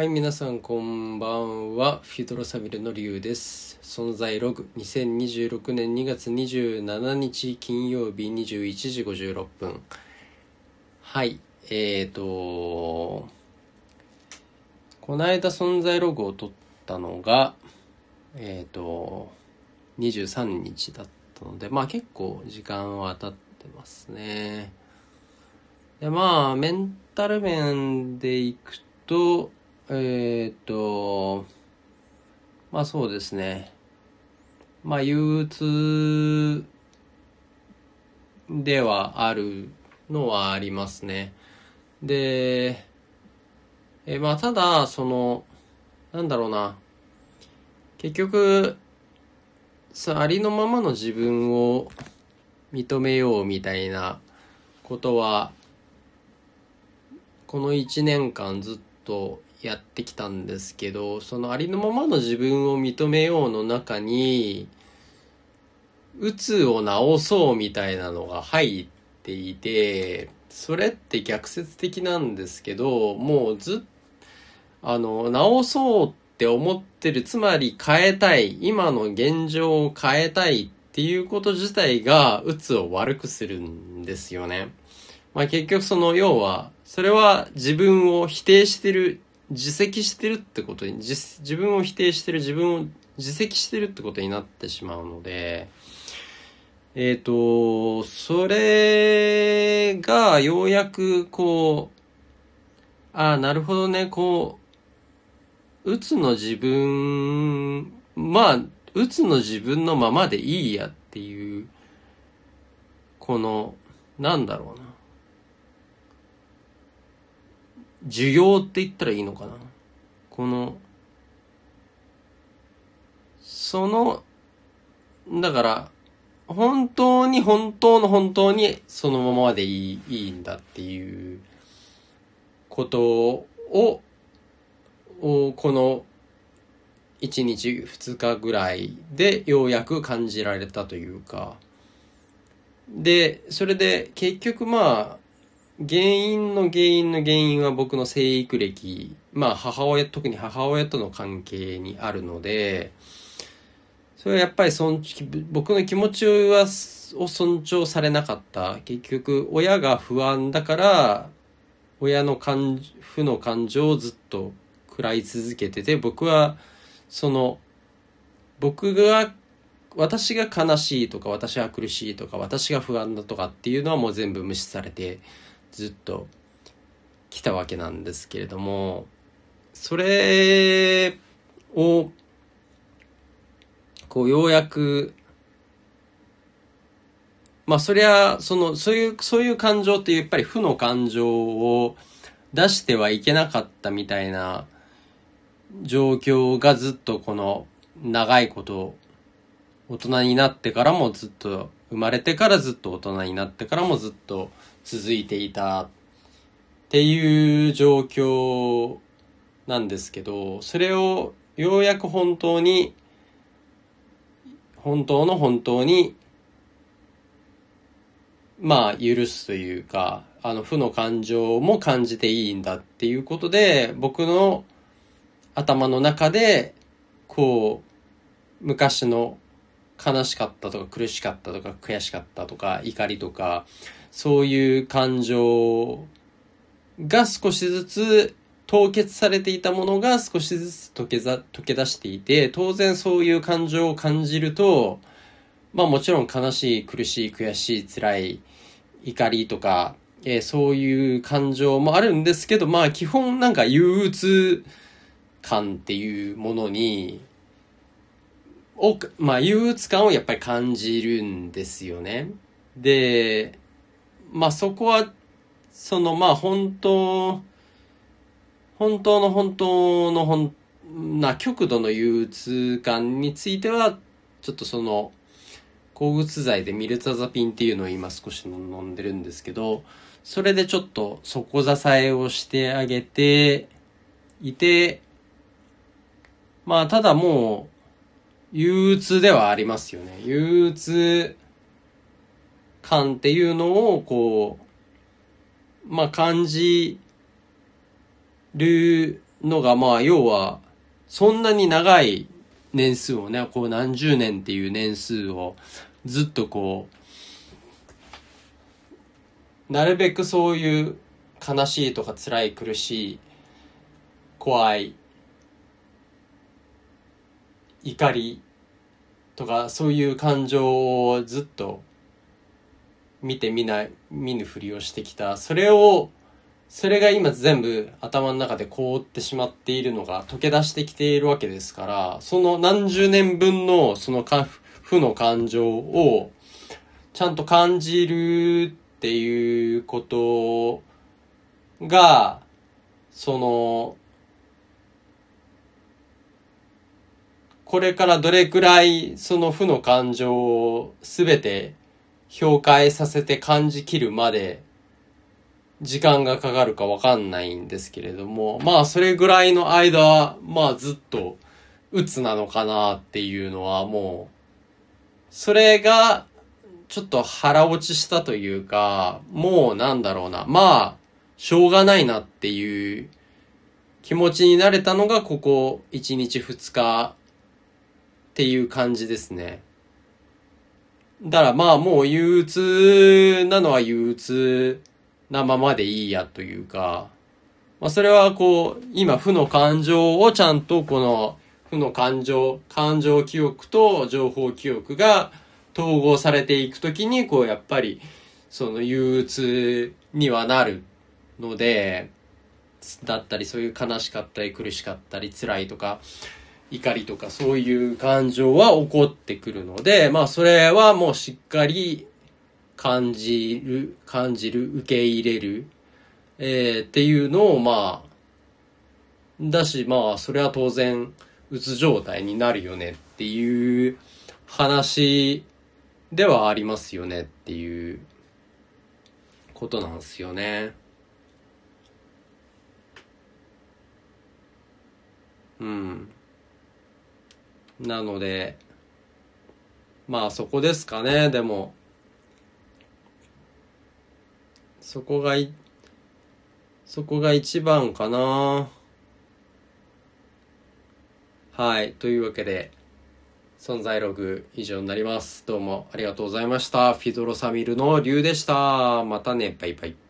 はい、皆さんこんばんは。フィドロサビルの理由です。存在ログ2026年2月27日金曜日21時56分。はい、えーと、この間存在ログを取ったのが、えーと、23日だったので、まあ結構時間は経ってますね。で、まあ、メンタル面でいくと、えーっと、まあそうですね。まあ憂鬱ではあるのはありますね。で、えまあただ、その、なんだろうな。結局、さありのままの自分を認めようみたいなことは、この1年間ずっとやってきたんですけど、そのありのままの自分を認めようの中に、うつを治そうみたいなのが入っていて、それって逆説的なんですけど、もうずっあの、治そうって思ってる、つまり変えたい、今の現状を変えたいっていうこと自体が、うつを悪くするんですよね。まあ結局その、要は、それは自分を否定してる、自責してるってことに、自自分を否定してる、自分を自責してるってことになってしまうので、えっ、と、それがようやくこう、ああ、なるほどね、こう、うつの自分、まあ、うつの自分のままでいいやっていう、この、なんだろうな。授業って言ったらいいのかな？この、その、だから、本当に本当の本当にそのままでいいいいんだっていうことを、をこの1日2日ぐらいでようやく感じられたというか、で、それで結局まあ、原因の原因の原因は僕の生育歴、まあ母親、特に母親との関係にあるので、それはやっぱりそん僕の気持ちはを尊重されなかった。結局、親が不安だから、親の感負の感情をずっと食らい続けてて、僕は、その、僕が、私が悲しいとか、私が苦しいとか、私が不安だとかっていうのはもう全部無視されて、ずっと来たわけなんですけれども、それを、こう、ようやく、まあ、そりゃ、その、そういう、そういう感情ってやっぱり負の感情を出してはいけなかったみたいな状況がずっとこの長いこと、大人になってからもずっと、生まれてからずっと大人になってからもずっと続いていたっていう状況なんですけど、それをようやく本当に本当の本当に、まあ、許すというか、あの、負の感情も感じていいんだっていうことで、僕の頭の中で、こう、昔の悲しかったとか苦しかったとか悔しかったとか怒りとか、そういう感情が少しずつ凍結されていたものが少しずつ溶けざ溶け出していて、当然そういう感情を感じると、まあもちろん悲しい、苦しい、悔しい、辛い、怒りとか、えーそういう感情もあるんですけど、まあ基本なんか憂鬱感っていうものに、を、まあ憂鬱感をやっぱり感じるんですよね。で、まあそこは、そのまあ本当、本当の本当の本な極度の憂鬱感については、ちょっとその、抗うつ剤でミルタザピンっていうのを今少し飲んでるんですけど、それでちょっと底支えをしてあげていて、まあただもう、憂鬱ではありますよね。憂鬱感っていうのをこう、まあ感じるのが、まあ、要は、そんなに長い年数をね、こう何十年っていう年数をずっとこう、なるべくそういう悲しいとか辛い苦しい怖い怒りとかそういう感情をずっと見て見ない見ぬふりをしてきた。それをそれが今全部頭の中で凍ってしまっているのが溶け出してきているわけですからその何十年分のその負の感情をちゃんと感じるっていうことがそのこれからどれくらいその負の感情をすべて評価させて感じきるまで時間がかかるかわかんないんですけれども、まあそれぐらいの間は、まあずっと鬱なのかなっていうのはもう、それがちょっと腹落ちしたというか、もうなんだろうな、まあ、しょうがないなっていう気持ちになれたのがここ1日2日っていう感じですね。だからまあもう憂鬱なのは憂鬱なままでいいやというか、まあそれはこう、今負の感情をちゃんとこの負の感情、感情記憶と情報記憶が統合されていくときにこうやっぱりその憂鬱にはなるので、だったりそういう悲しかったり苦しかったり辛いとか、怒りとかそういう感情は起こってくるので、まあそれはもうしっかり感じる、感じる、受け入れる、えー、っていうのをまあ、だしまあそれは当然、うつ状態になるよねっていう話ではありますよねっていうことなんですよね。うん。なので、まあそこですかね、でも。そこがい、そこが一番かな。はい。というわけで、存在ログ以上になります。どうもありがとうございました。フィドロサミルの竜でした。またね、バイバイ。